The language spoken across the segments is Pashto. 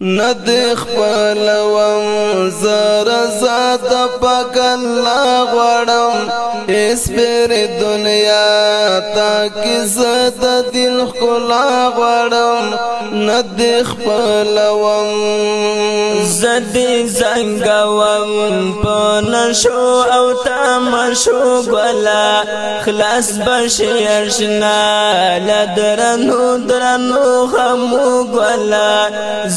ند خپلوم زر زاد پک الله غړم اس پر دنیا تا کی زاد دل خلا غړم ند خپلوم زد زنګوم په نشو او تمشو ګلا خلاص بشیر شنا لدرنو درنو خمو ګلا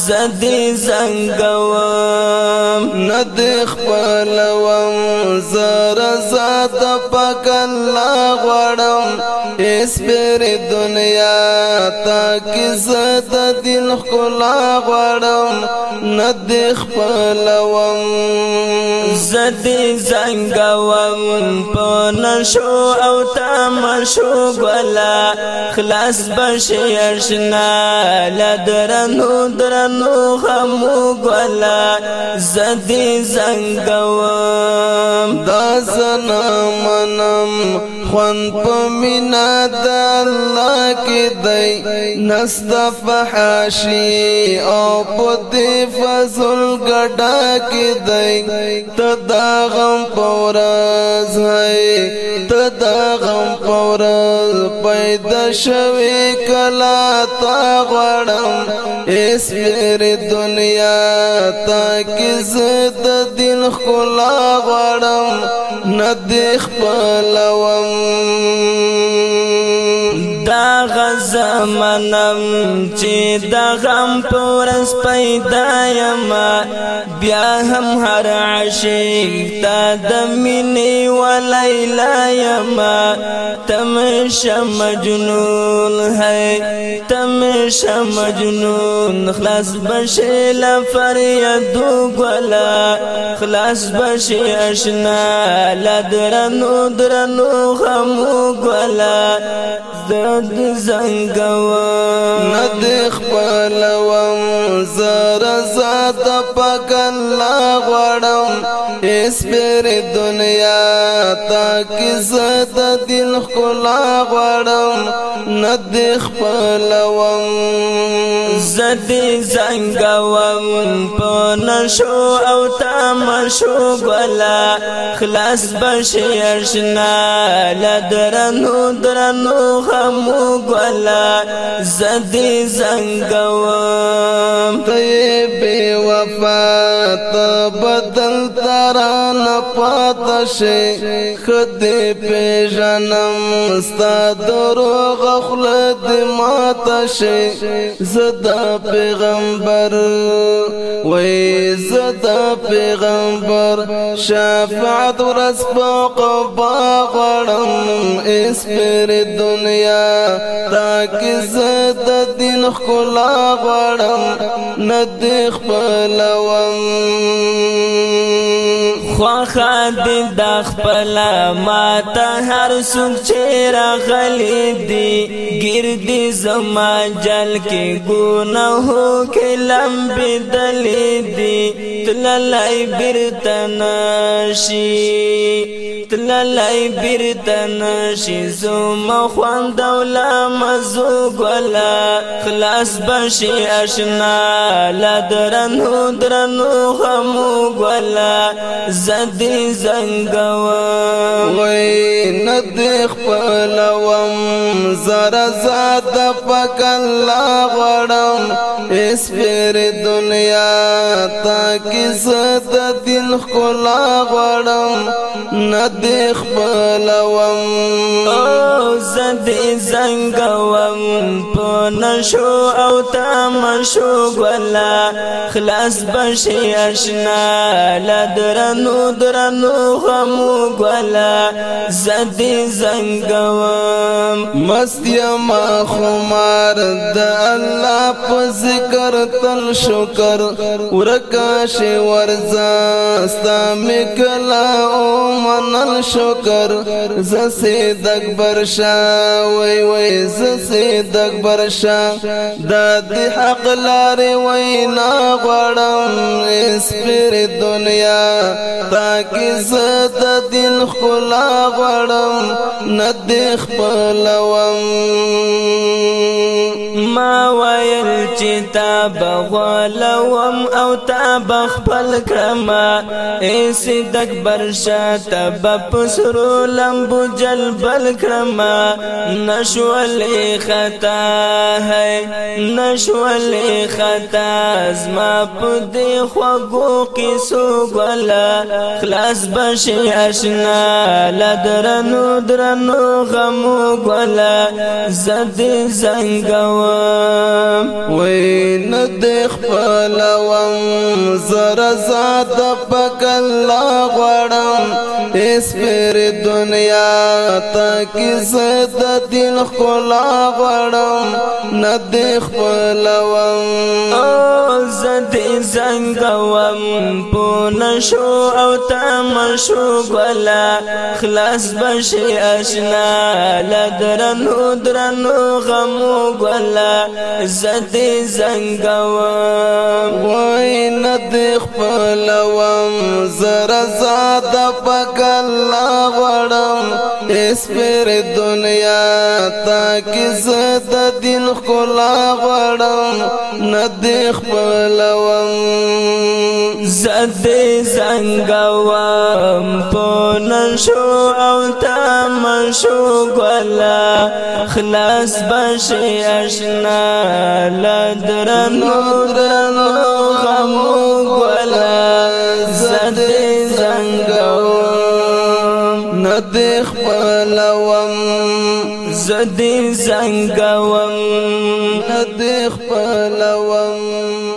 زد زنګوم ند خپلوم زر زاد پک الله غړ اس پیر دنیا تا کی زد دل خلا غړم ند خپلوم زد زنګوم په نشو او تمشو ګلا خلاص بشي اشنا لدرنو درنو خمو ګلا زد زنګوم زنا منم خوان پمینا د الله کې دی نست فحاشي او په دې فضل ګډا کې دی تدا غم پورز هي تدا غم پورز پیدا شوي کلا تا غړم اس میرے دنیا تا کې زد دل خلا غړم ندخ پلوم دا غزمنم چې دا غم پورس پیدا یم بیا هم هر عاشق تا د مینې ولایلا یم تم شم جنون ہے تم شم جنون خلاص بشی لا فریاد گلا خلاص بشی اشنا لدرنو درنو غمو گلا درد زنګوا ند خپلوم زر زاد پک الله غړم اس پر دنیا تا کیسه د دل خلا غړم ند خپلوم زد زنګوم په نشو او تمشو بلا خلاص بشي اشنا لدرنو درنو خمو بلا زد زنګوم طيب وفات بدل تران پاتشه خد پیژنم ستا دروغ خلد ما تشه زدا پیغمبر وی زدا پیغمبر شفاعت ورس پا قبا غړم اس پر دنیا تاکي زد دین خلا غړم ند خپلوم خواخه د خپل ما ته هر څوک چې راغلي دي ګردي زما جل کې ګناهو کې لمبې دلې دي تللای برتن شي تللای برتن شي زما خوند ولا مزو ګلا خلاص بشي اشنا لدرنو درنو غمو ګلا عزت زنګوا وای دې خپل وم زرا زاد پک الله غړم اس پیر دنیا تا کې زد دل خلا غړم نه دې خپل وم او زد زنګ وم په نشو او تمشو ګلا خلاص بشي اشنا لدرنو درنو غمو ګلا زد زړی زنګوم مستی ما خمار د الله په ذکر تل شکر ورکا شی ورزا ستا مکلا او منل شکر زسه د اکبر شاه وای وای زسه د اکبر شاه د حق لار وای نا غړم سپر دنیا تاکي زه د دل خلا غړم ندخ پلوم بغلوم او تا بخپل کرما ایسی دک برشا تا بپسرو لمبو جلبل کرما نشول خطا ہے نشول خطا ازما پدی خوگو کسو گولا خلاص بشی اشنا لدرنو درنو غمو گولا زد زنگوام وینا ندخ پلوم زر زاد پک الله غړم اس پر دنیا تک زد دل خلا غړم نه د خپلوم زد زنګوم پون شو او تم شو ګلا خلاص بشي اشنا لدرنو درنو غمو ګلا زد زنګوم وای نه د خپلوم زر زاد پک الله غړم اسپر دنیا تا کې زد دین خلا غړم ند خپلوم زد زنګوم پونن شو او تم شو ګلا خلاص بشي اشنا لدرنو درنو غمو ګلا زد زنګوم بد خپلوم زدي زنګوم بد خپلوم